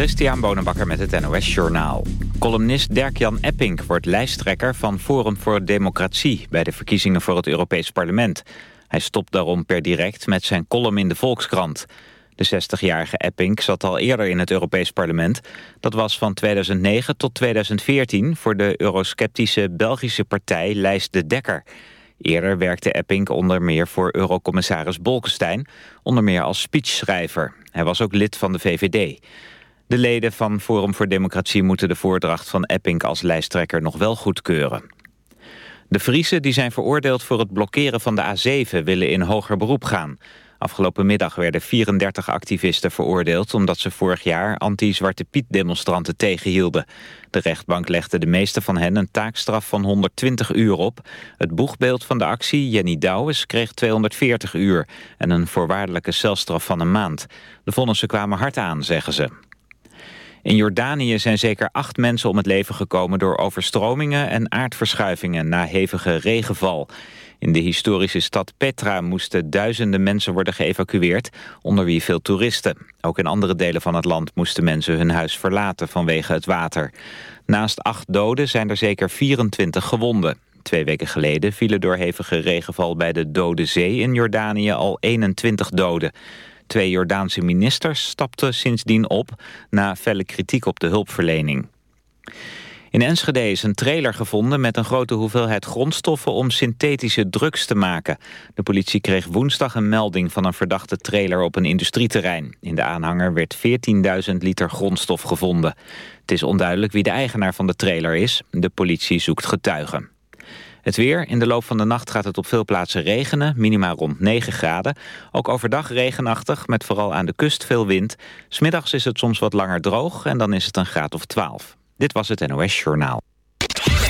Christian Bonenbakker met het NOS Journaal. Columnist Dirk-Jan Epping wordt lijsttrekker van Forum voor Democratie... bij de verkiezingen voor het Europees Parlement. Hij stopt daarom per direct met zijn column in de Volkskrant. De 60-jarige Epping zat al eerder in het Europees Parlement. Dat was van 2009 tot 2014 voor de eurosceptische Belgische partij Lijst de Dekker... Eerder werkte Epping onder meer voor eurocommissaris Bolkestein, onder meer als speechschrijver. Hij was ook lid van de VVD. De leden van Forum voor Democratie moeten de voordracht van Epping als lijsttrekker nog wel goedkeuren. De Friese die zijn veroordeeld voor het blokkeren van de A7 willen in hoger beroep gaan. Afgelopen middag werden 34 activisten veroordeeld... omdat ze vorig jaar anti-Zwarte Piet-demonstranten tegenhielden. De rechtbank legde de meeste van hen een taakstraf van 120 uur op. Het boegbeeld van de actie, Jenny Douwes, kreeg 240 uur... en een voorwaardelijke celstraf van een maand. De vonnissen kwamen hard aan, zeggen ze. In Jordanië zijn zeker acht mensen om het leven gekomen door overstromingen en aardverschuivingen na hevige regenval. In de historische stad Petra moesten duizenden mensen worden geëvacueerd, onder wie veel toeristen. Ook in andere delen van het land moesten mensen hun huis verlaten vanwege het water. Naast acht doden zijn er zeker 24 gewonden. Twee weken geleden vielen door hevige regenval bij de Dode Zee in Jordanië al 21 doden. Twee Jordaanse ministers stapten sindsdien op na felle kritiek op de hulpverlening. In Enschede is een trailer gevonden met een grote hoeveelheid grondstoffen om synthetische drugs te maken. De politie kreeg woensdag een melding van een verdachte trailer op een industrieterrein. In de aanhanger werd 14.000 liter grondstof gevonden. Het is onduidelijk wie de eigenaar van de trailer is. De politie zoekt getuigen. Het weer. In de loop van de nacht gaat het op veel plaatsen regenen. Minima rond 9 graden. Ook overdag regenachtig, met vooral aan de kust veel wind. Smiddags is het soms wat langer droog en dan is het een graad of 12. Dit was het NOS Journaal.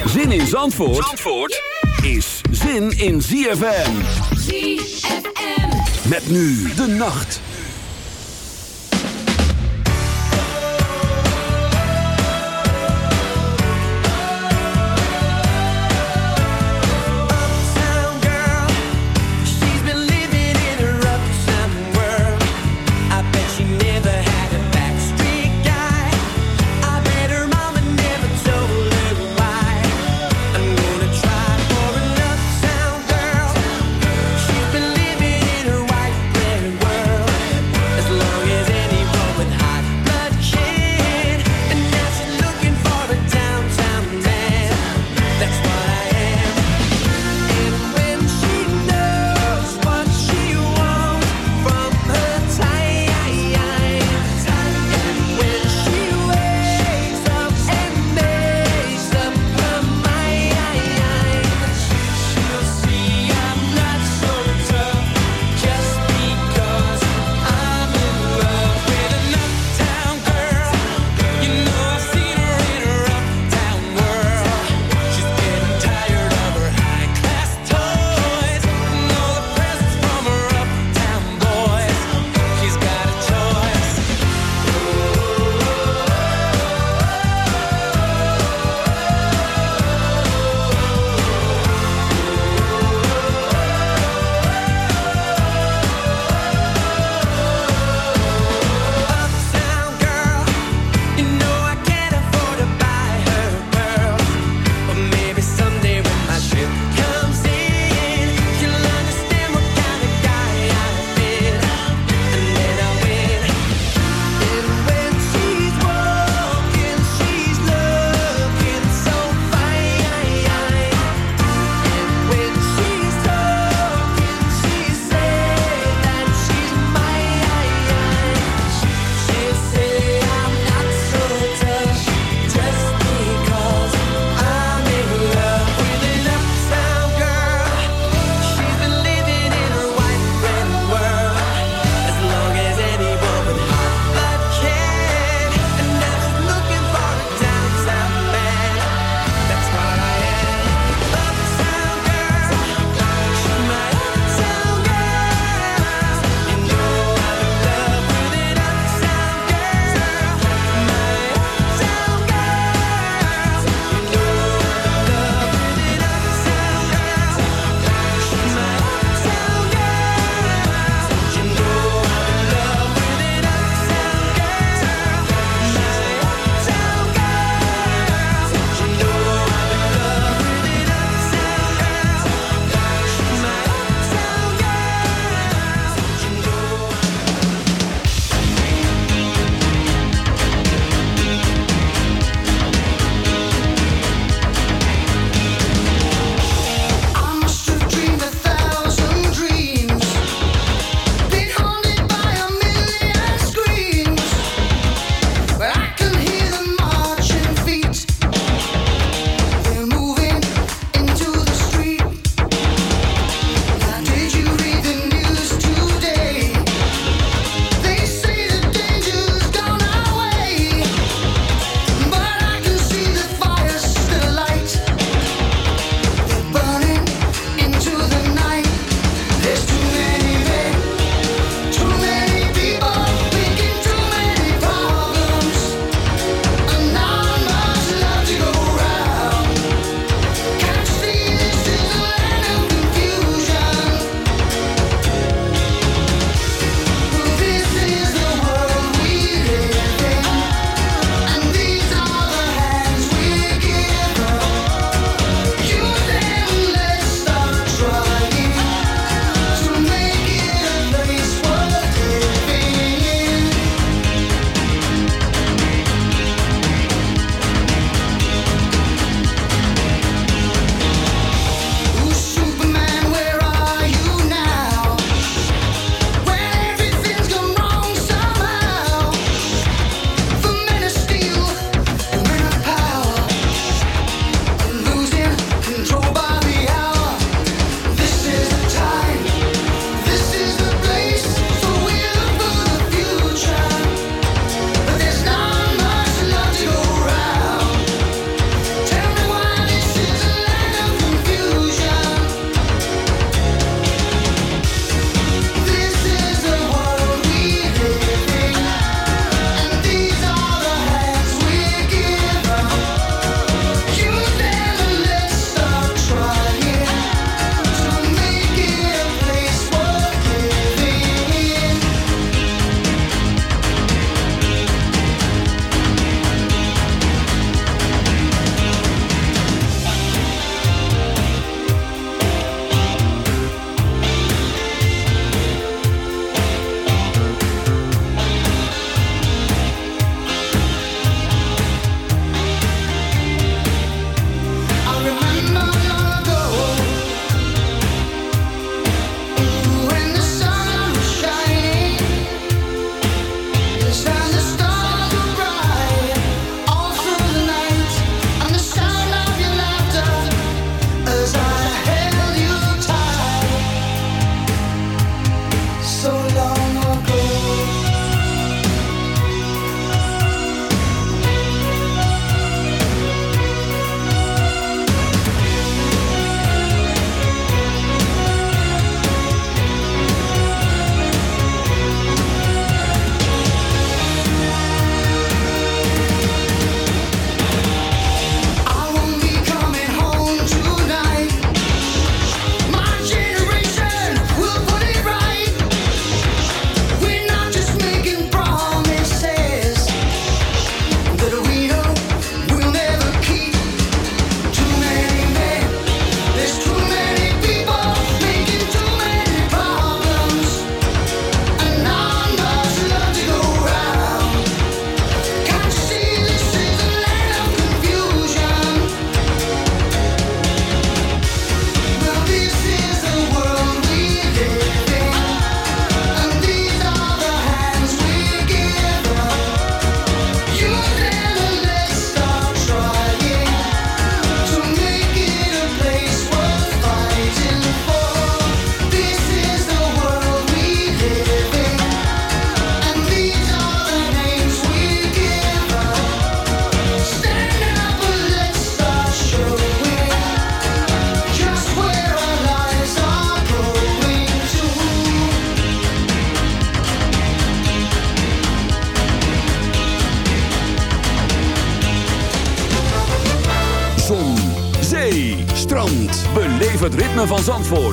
Zin in Zandvoort, Zandvoort is zin in ZFM. ZFM. Met nu de nacht.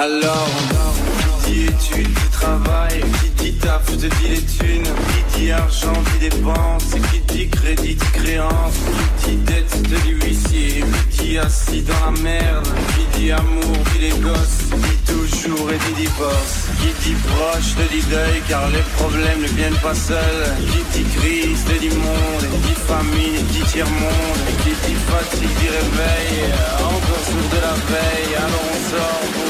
Alors, qui dit études, qui travail, qui dit taf, te dit les thunes, qui dit argent, dit dépense, qui dit crédit, dit créance, qui dit dette, te dit huissier, qui dit assis dans la merde, qui dit amour, dit les gosses, dit toujours et dit divorce, qui dit proche, te dit deuil, car les problèmes ne viennent pas seuls, qui dit crise, te dit monde, qui dit famine, dit tiers-monde, qui dit fatigue, dit réveil, encore sourd de la veille, alors on sort pour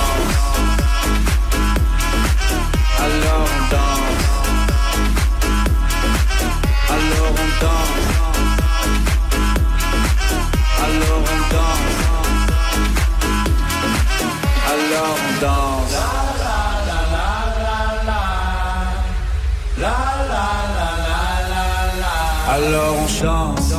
alors on chante.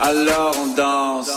alors on danse.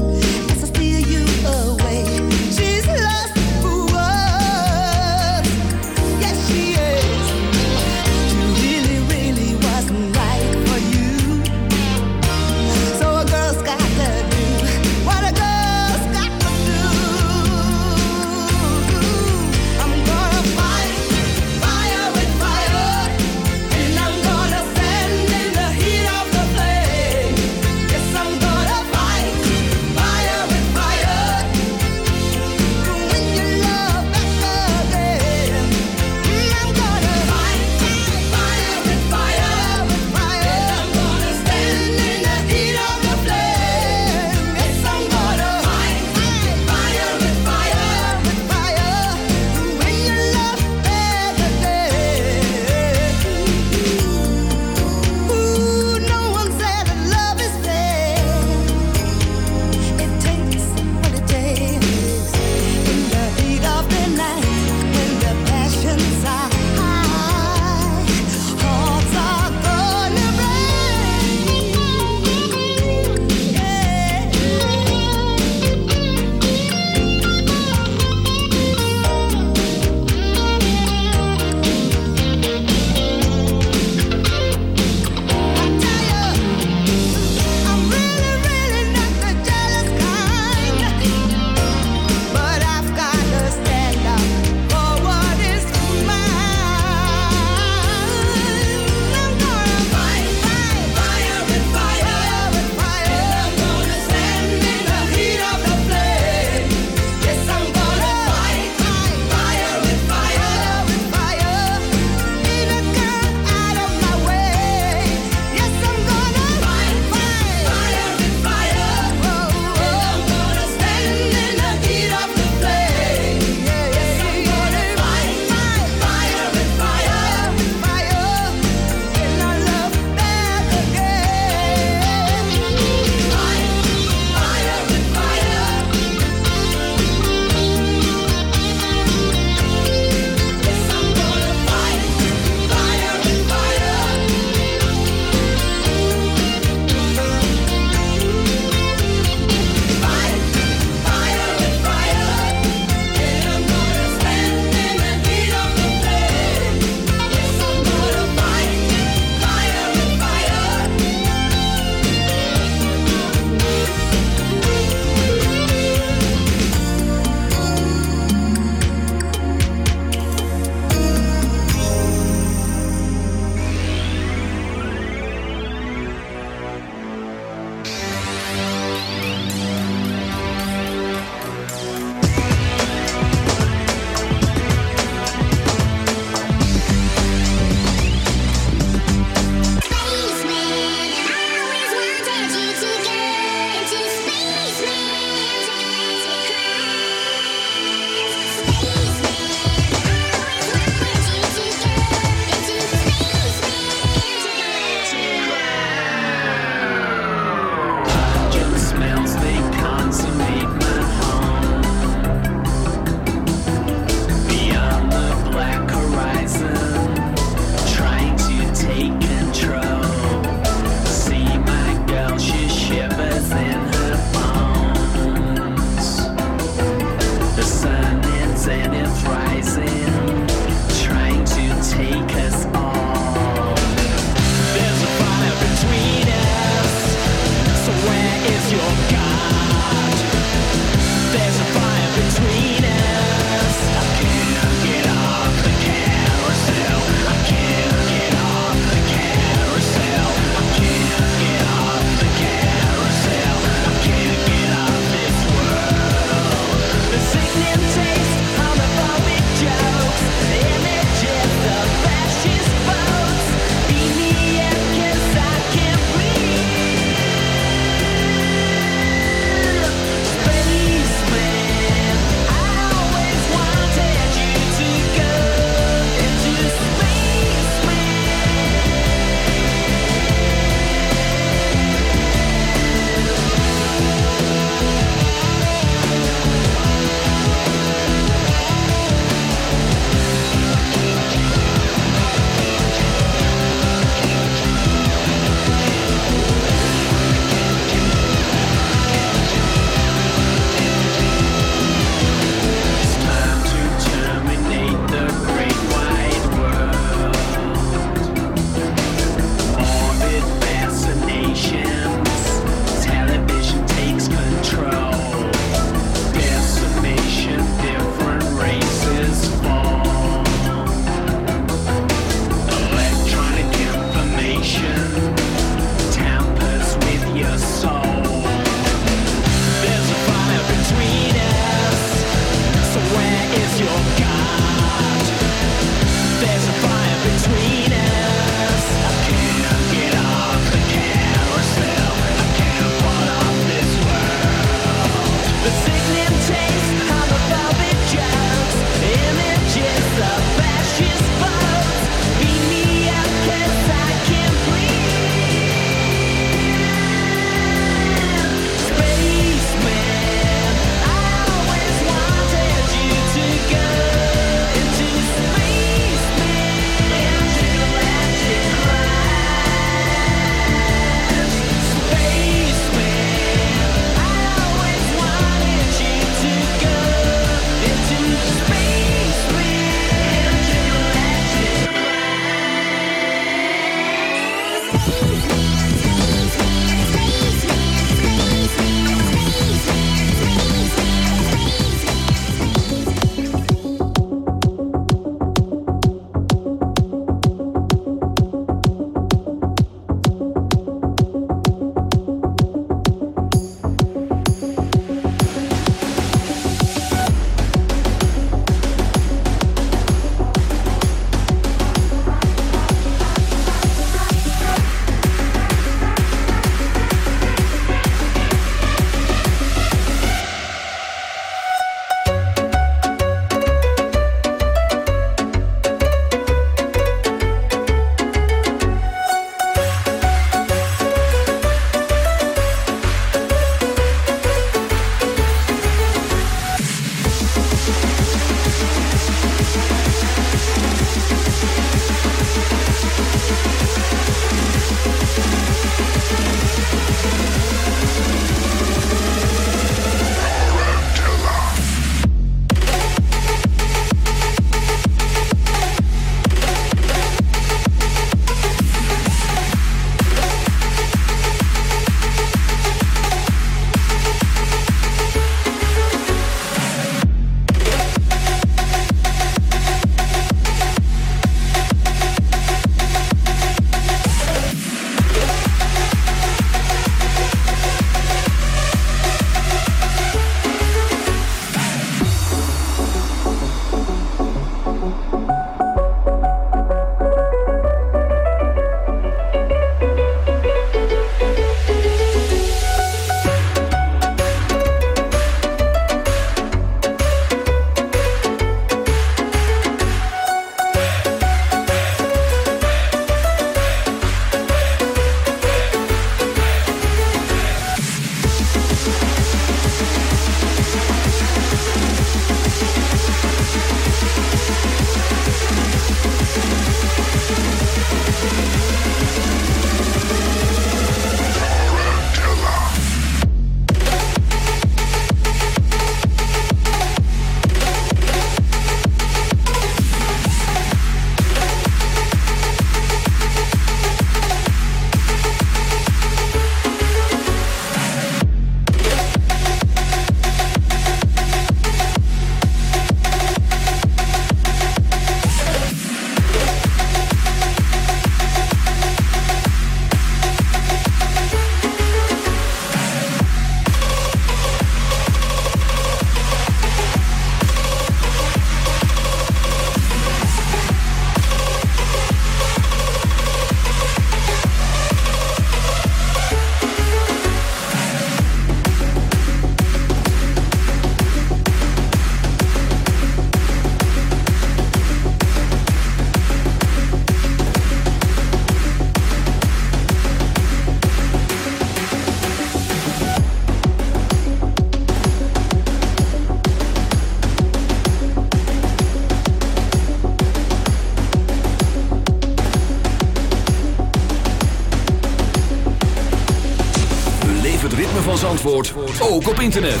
Zandvoort ook op internet.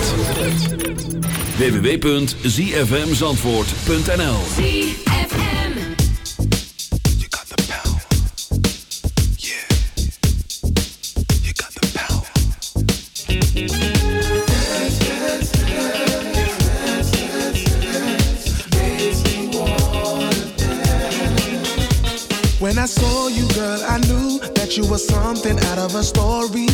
www.zfmzandvoort.nl When I saw you, girl, I knew that you were something out of a storybook.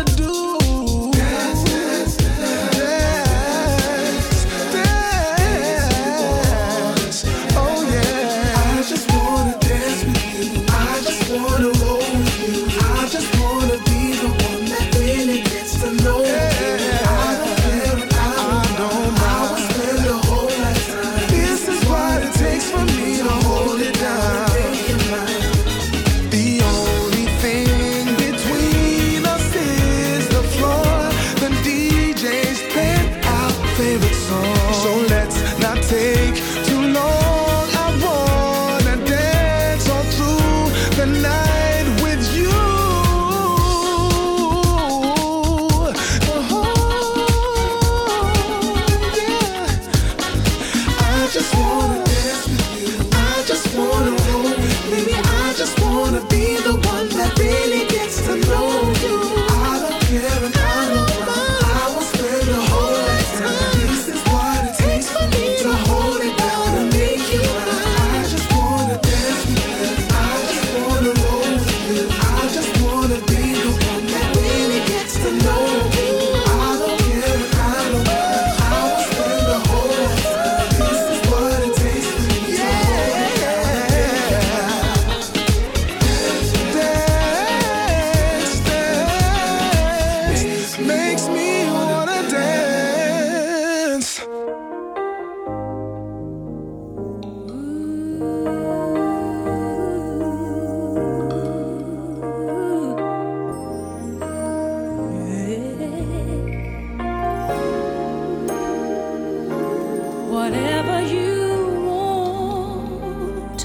Whatever you want,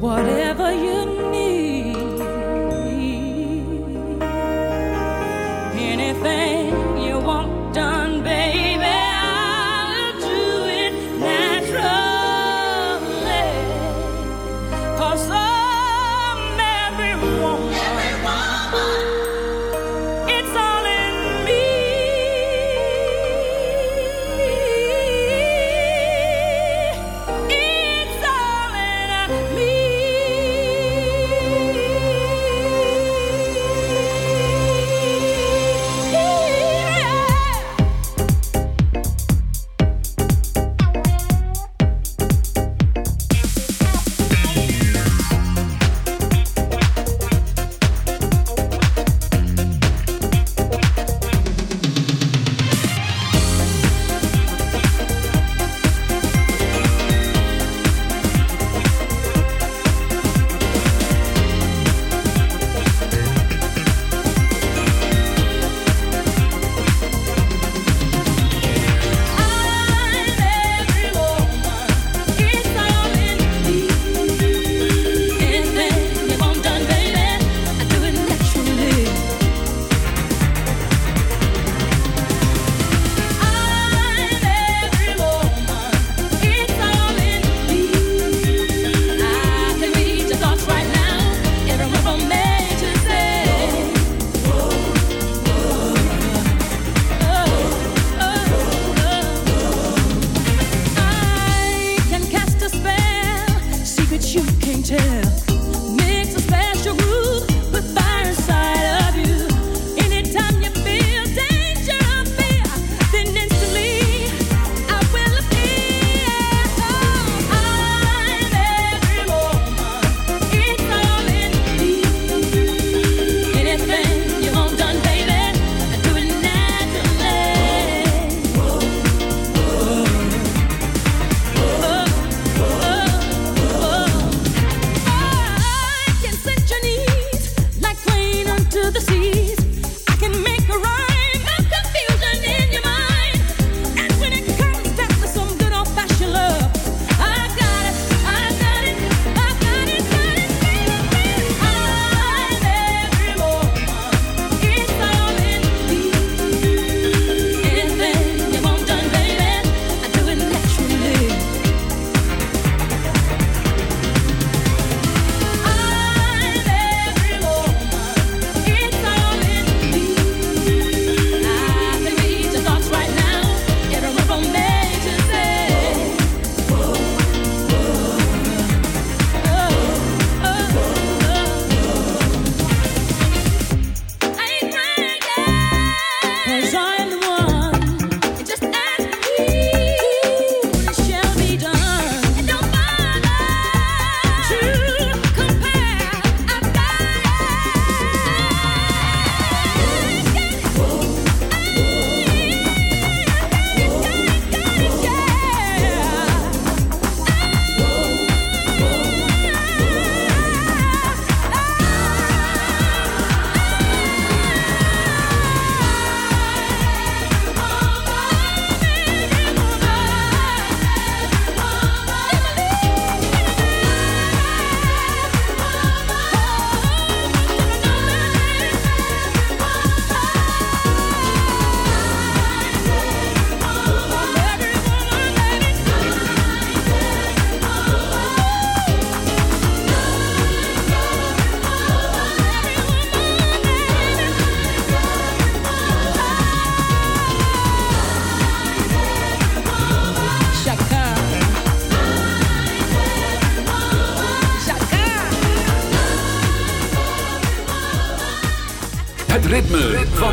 whatever you need,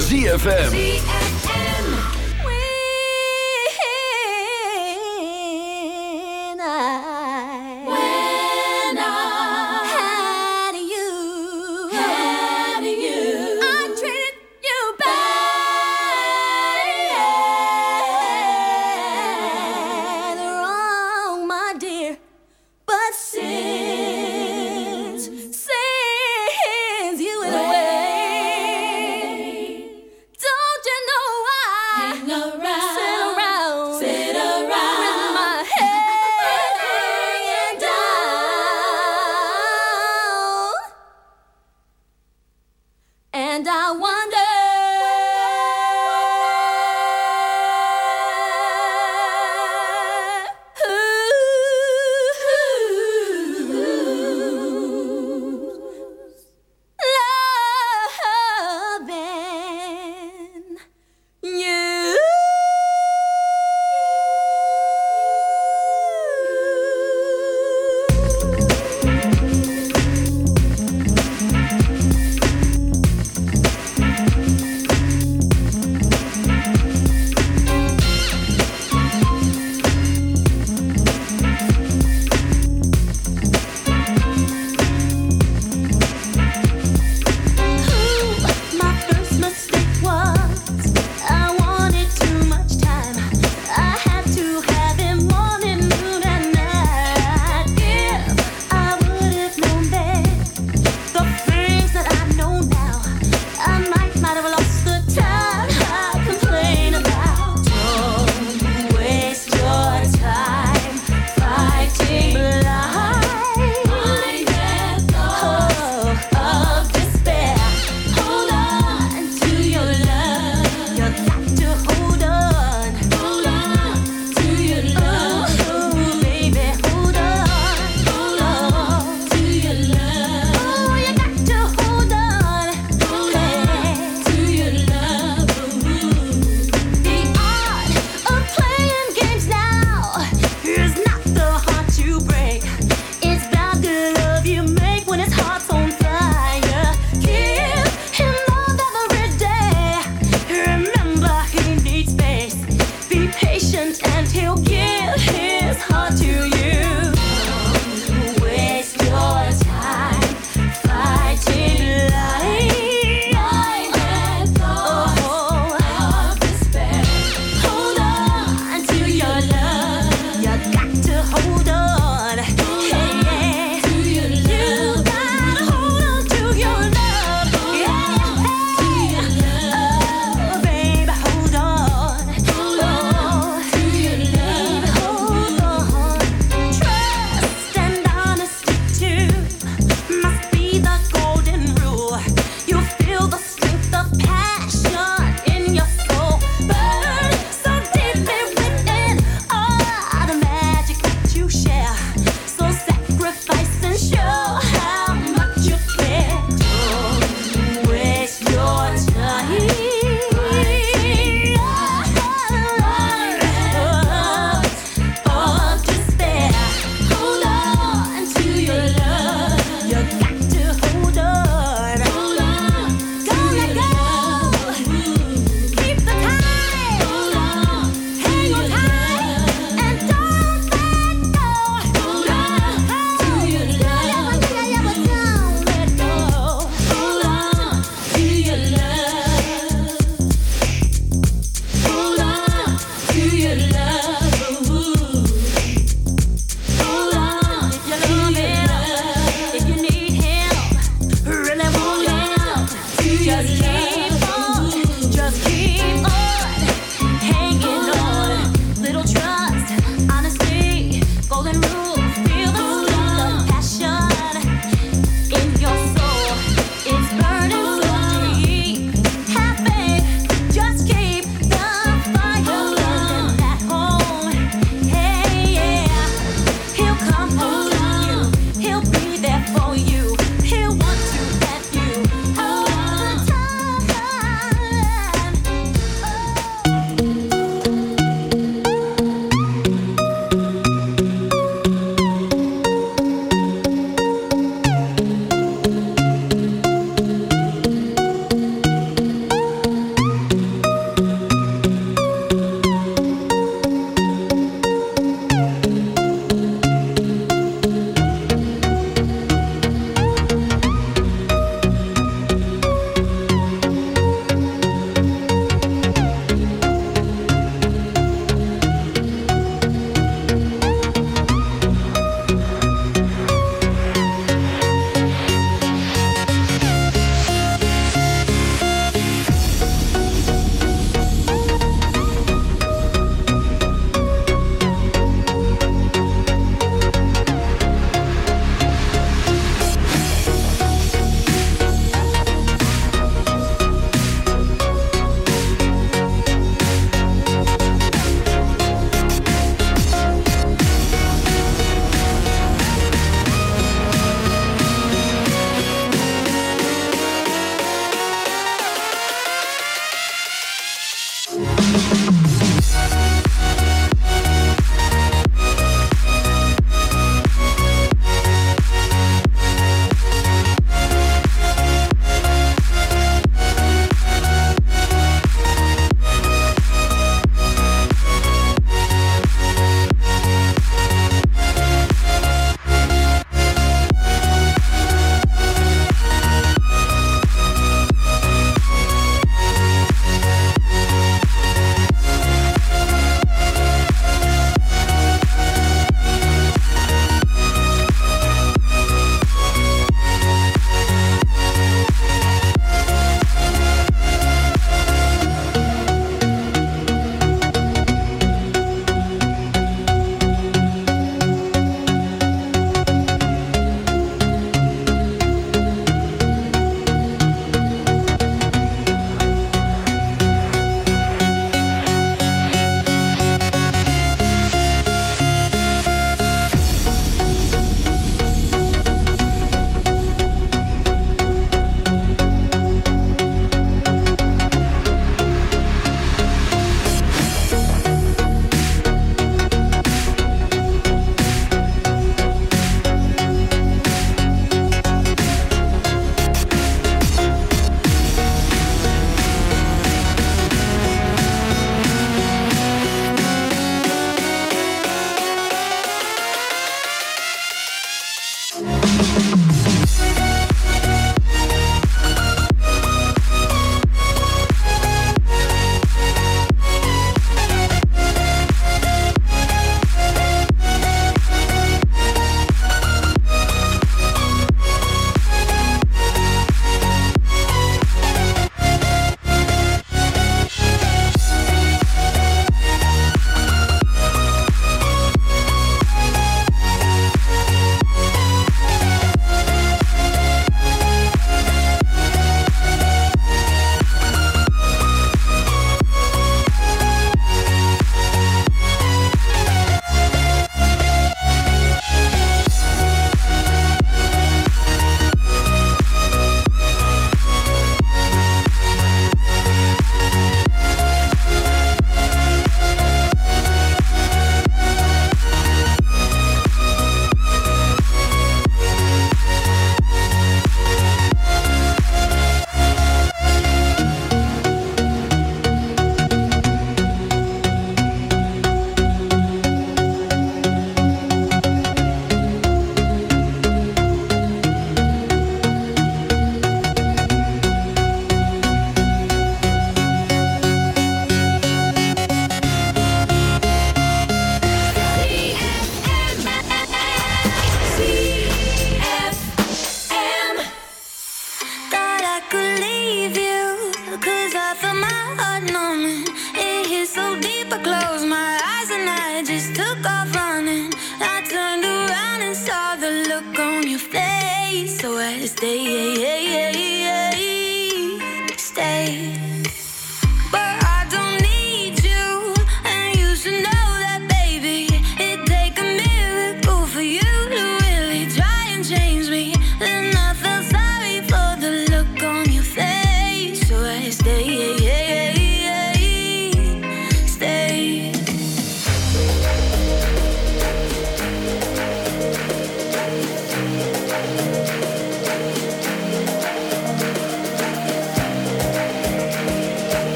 ZFM.